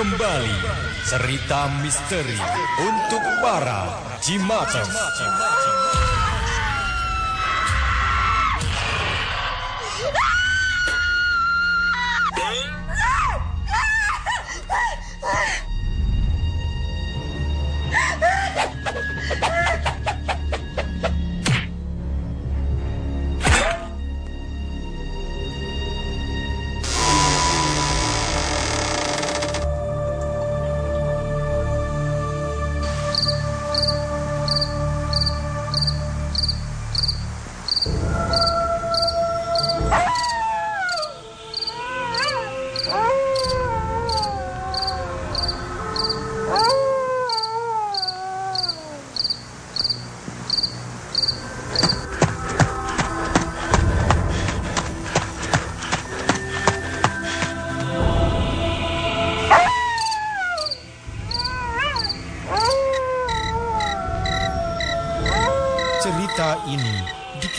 Kembali cerita misteri untuk para Jimaters.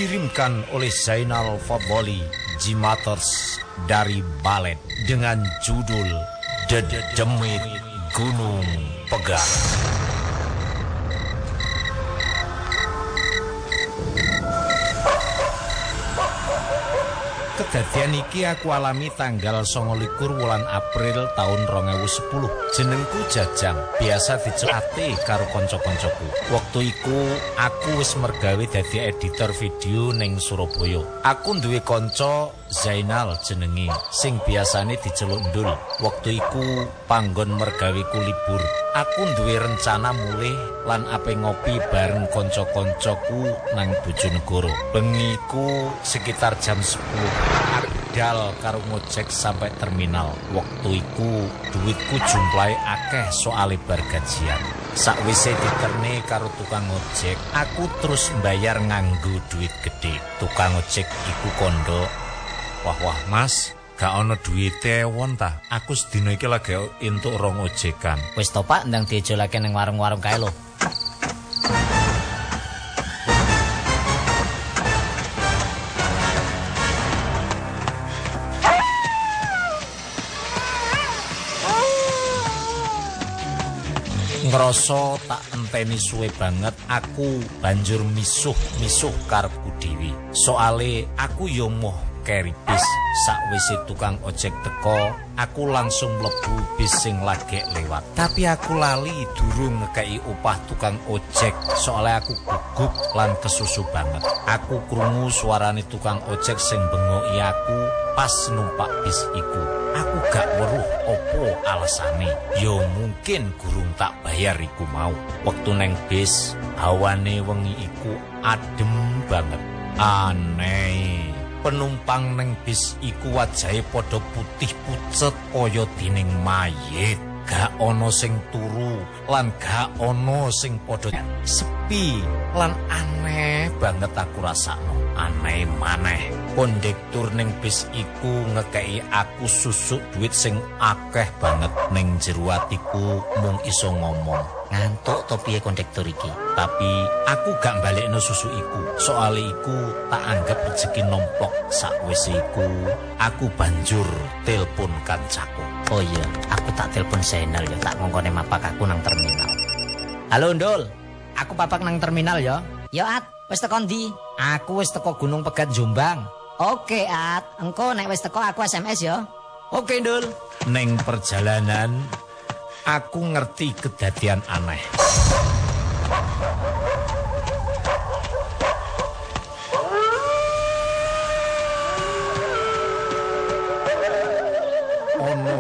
Dikirimkan oleh Zainal Fadli Jimaters dari Balet dengan judul Dedemit Gunung Pegang. Kedadian iki aku alami tanggal 29 wulan April tahun 2010. Jenengku Jajang, biasa dicelati karo kanca-kancaku. Wektu iku aku wis mergawe dadi editor video ning Surabaya. Aku duwe kanca Zainal jenenge sing biasane diceluk Ndul. Wektu iku panggon mergaweku libur. Aku duwe rencana mulih lan ape ngopi bareng kanca-kancaku nang Bojonegoro. Bengiku sekitar jam 10. Dal karo ngojek sampai terminal. Waktu iku duitku jumlahe akeh soal bar gajian. Sakwise diterne karo tukang ojek, aku terus mbayar nganggo duit gede. Tukang ojek iku kondo. Wah wah Mas, gak ono duwite won ta. Aku sedina iki lagi entuk rong ojekan. Wis to Pak, ndang diejolake ning warung-warung kae lho. ngerasa tak enteni suwe banget aku banjur misuh-misuh karepku dhewe soale aku yo moh keri bis sakwise tukang ojek teko aku langsung mlebu bis sing lagi lewat. Tapi aku lali durung ngekei upah tukang ojek soale aku gugup lan kesusu banget. Aku krungu suarane tukang ojek sing bengoki aku pas numpak bis iku. Aku gak weruh opo alasane. Yo mungkin gurung tak bayar iku mau. Waktu neng bis hawane wengi iku adem banget. Aneh penumpang neng bis iku wajahe padha putih pucet kaya dening mayit gak ono sing turu lan gak ono sing padha sepi lan aneh banget aku rasakno. Aneh maneh kondektur ning bis iku ngekei aku susuk duit sing akeh banget ning jero atiku mung iso ngomong Ngantuk to piye kondektur iki? tapi aku gak balekno susu iku soale iku tak anggap rezeki nomplok sakwise iku aku banjur telepon kancaku Oh iya, aku tak telepon Zainal ya, tak ngongkone mapak aku nang terminal. Halo Ndul, aku papak nang terminal ya. Ya At, wis teko ndi? Aku wis teko Gunung Pegat Jombang. Oke At, engko nek wis teko aku SMS ya. Oke Ndul. Neng perjalanan aku ngerti kedadian aneh.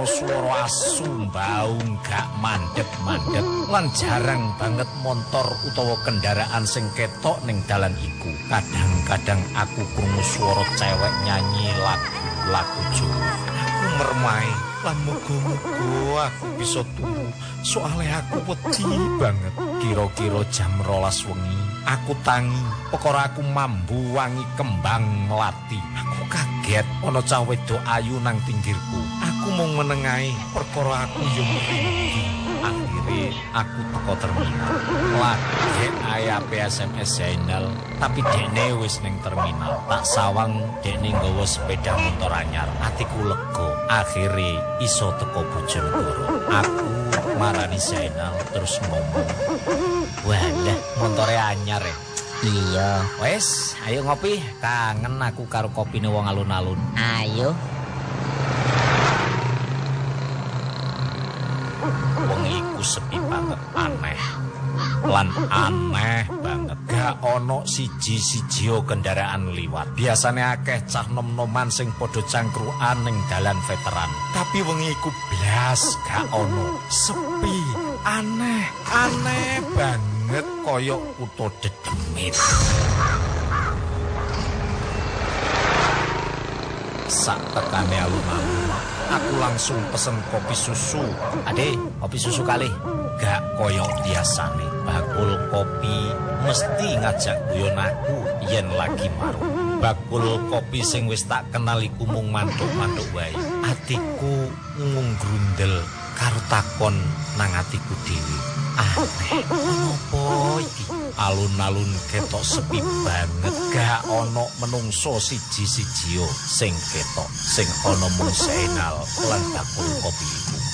Swara asu baung gak mandek-mandek lan jarang banget motor utawa kendaraan sing ketok ning dalan iku. Kadang-kadang aku krungu swara cewek nyanyi lagu-lagu Jawa. Aku mermai lan muga-muga aku bisa turu soale aku wedi banget. Kira-kira jam rolas wengi aku tangi. Pekara aku mambu wangi kembang melati. Aku kaget ana cah wedok ayu nang pinggirku aku mung menengahi perkara aku yo akhirnya aku teko terminal. Lagi ayah SMS Zainal? Tapi dekne wis ning terminal. Tak sawang dekne nggawa sepeda motor anyar. Atiku lego akhirnya iso teko bojonegoro. Aku marani Zainal terus ngomong. Walah motore anyar ya? Iya. Wes, ayo ngopi. Kangen aku karo kopine wong alun-alun. Ayo. Wong iku sepi banget, aneh. Lan aneh banget. Gak ono siji-siji kendaraan liwat. Biasane akeh cah nom-noman sing padha cangkruan ning dalan veteran. Tapi wong iku blas gak ono. Sepi, aneh, aneh banget. kaya kutha dedemit. Sak tekane alun-alun, aku langsung pesen kopi susu. Ade, kopi susu kali. Gak koyo biasane. Bakul kopi mesti ngajak guyon aku yen lagi marung. Bakul kopi sing wis tak kenal iku mung mantuk-mantuk wae. Atiku ngung grundel karo takon nang atiku dhewe. Aneh, opo iki? Alun-alun ketok sepi banget, gak ono menungso siji-sijio sing ketok, sing ono mung Zainal lan bakul kopi.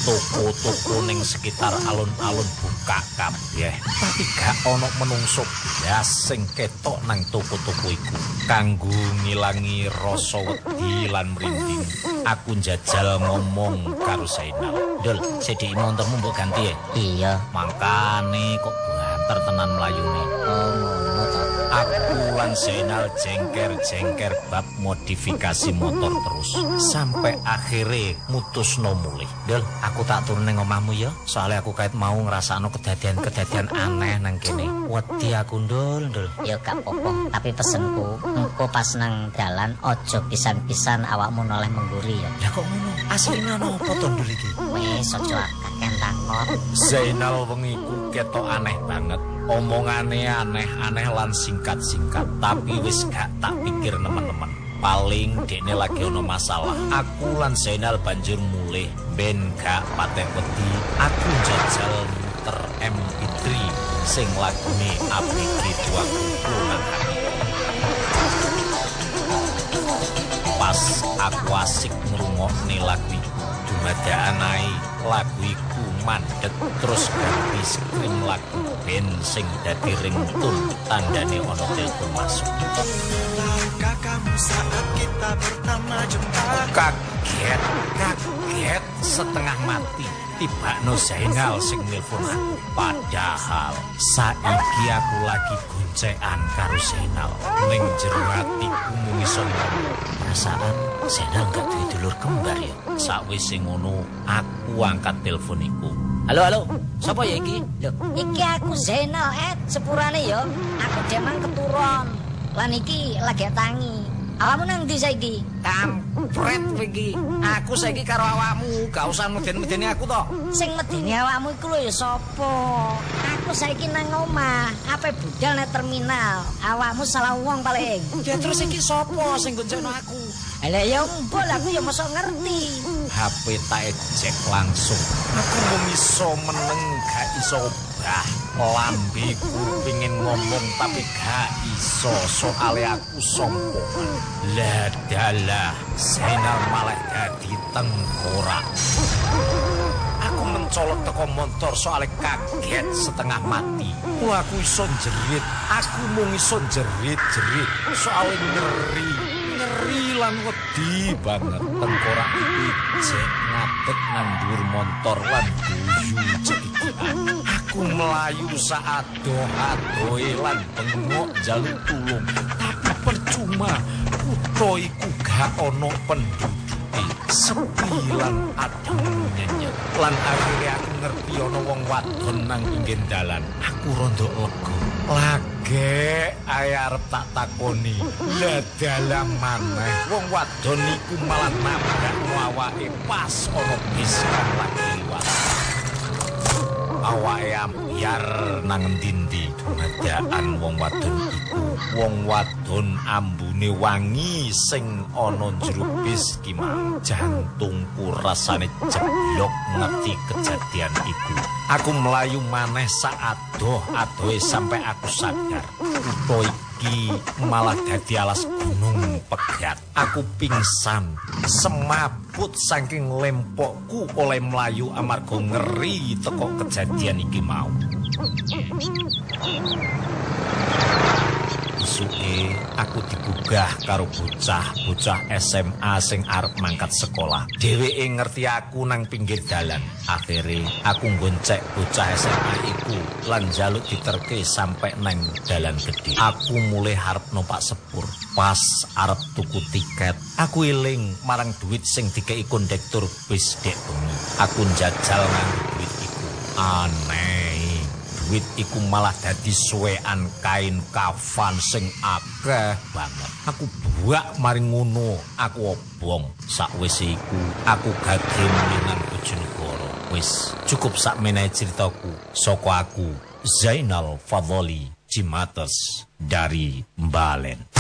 Toko-toko ning sekitar alun-alun buka kabeh, tapi gak ono menungso blas sing ketok nang toko-toko iku. Kanggo ngilangi rasa wedi lan merinding, aku njajal ngomong karo. Dul, sedhi montormu mbok ganti ya? Iya. Mangkane kok banter tenan mlayune. Oh, ngono to. Aku lan Zainal jengker-jengker bab modifikasi motor terus sampai akhirnya mutusno mulih. Dul, aku tak turun omahmu ya. Soalnya aku kait mau ngrasakno kedadian-kedadian aneh nang kene. Wedi aku ndul, ndul. Ya gak apa-apa, tapi pesenku, engko pas nang dalan ojo pisan-pisan awakmu noleh mengguri ya. Lah kok ngono? Asline ana apa to ndul iki? Wis ojo akeh takon. Zainal wengiku ketok aneh banget. Omongane aneh-aneh lan singkat-singkat, tapi wis gak tak pikir nemen-nemen. Paling dekne lagi ono masalah. Aku lan Zainal banjur mulih ben gak patek wedi. Aku jajal muter MP3 sing lagune ABG 20 nang Pas aku asik ngrungokne lagu dumadakan ae lagu iku mandek terus ganti screen lagu band sing dadi ringtone tandane ana telepon masuk. Kamu saat kita pertama jumpa Kaget, kaget setengah mati. Tiba no Zainal sing nelpon aku. Padahal saiki aku lagi goncekan karo Zainal. Ning jero atiku mung iso. Perasaan Zainal gak duwe dulur kembar ya. Sakwise ngono, aku angkat telepon iku. Halo, halo. Sapa ya iki? Loh, iki aku Zainal, Ed, sepurane ya. Aku demang keturun. Lan iki lagi tangi. Awakmu nang ndi saiki? Kampret iki. Aku saiki karo awakmu, gak usah meden-medeni aku to. Sing medeni awakmu iku lho ya sapa? Aku saiki nang omah, ape budal nek terminal. Awakmu salah wong paling. Ya terus iki sapa sing goncengno aku? Lah ya mbok aku ya mosok ngerti. HP tak ejek langsung. Aku mung iso meneng gak iso obah. Lambiku pingin ngomong tapi gak iso soalnya aku sombongan. Lah dalah, Zainal malah dadi tengkorak. Aku mencolot teko motor soalnya kaget setengah mati. Wah, aku iso jerit. Aku mung iso jerit-jerit soalnya ngeri. Ngeri lan wedi banget. Tengkorak iki jek ngadeg nang dhuwur motor lan guyu. Aku melayu saat doa-doe lan bengok jaluk tulung. Tapi percuma, kutho iku gak ono penduduk. sepi lan nyenyet lan akhirnya aku ngerti ana wong wadon nang pinggir dalan aku rondo lega lage ae arep tak takoni. Lah dalam maneh. Wong wadon iku malah nabrak awake pas ana bis kang lagi liwat awake ambyar nang endi-endi dumadaan wong wadon iku. Wong wadon ambune wangi sing ana jero bis jantungku rasane jeblok ngerti kejadian iku. Aku melayu maneh sak adoh-adohe sampai aku sadar. Kutha iki malah dadi alas gunung pegat. Aku pingsan semaput saking lempokku oleh melayu amarga ngeri teko kejadian iki mau Suke aku digugah karo bocah-bocah SMA sing arep mangkat sekolah. Dheweke ngerti aku nang pinggir dalan. Akhire aku goncek bocah SMA iku lan njaluk diterke sampe nang dalan gede. Aku mulai harap numpak sepur. Pas arep tuku tiket, aku iling marang duit sing dikei kondektur bis dek. Aku njajal nganggo duit iku. Aneh. Duit iku malah dadi suwean kain kafan sing akeh banget. Aku buak maring ngono, aku obong. Sakwise iku aku gagem menyang Bojonegoro. Wis cukup sak menehi ceritaku saka aku Zainal Fadholi Cimates dari Mbalen.